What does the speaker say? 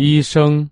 医生。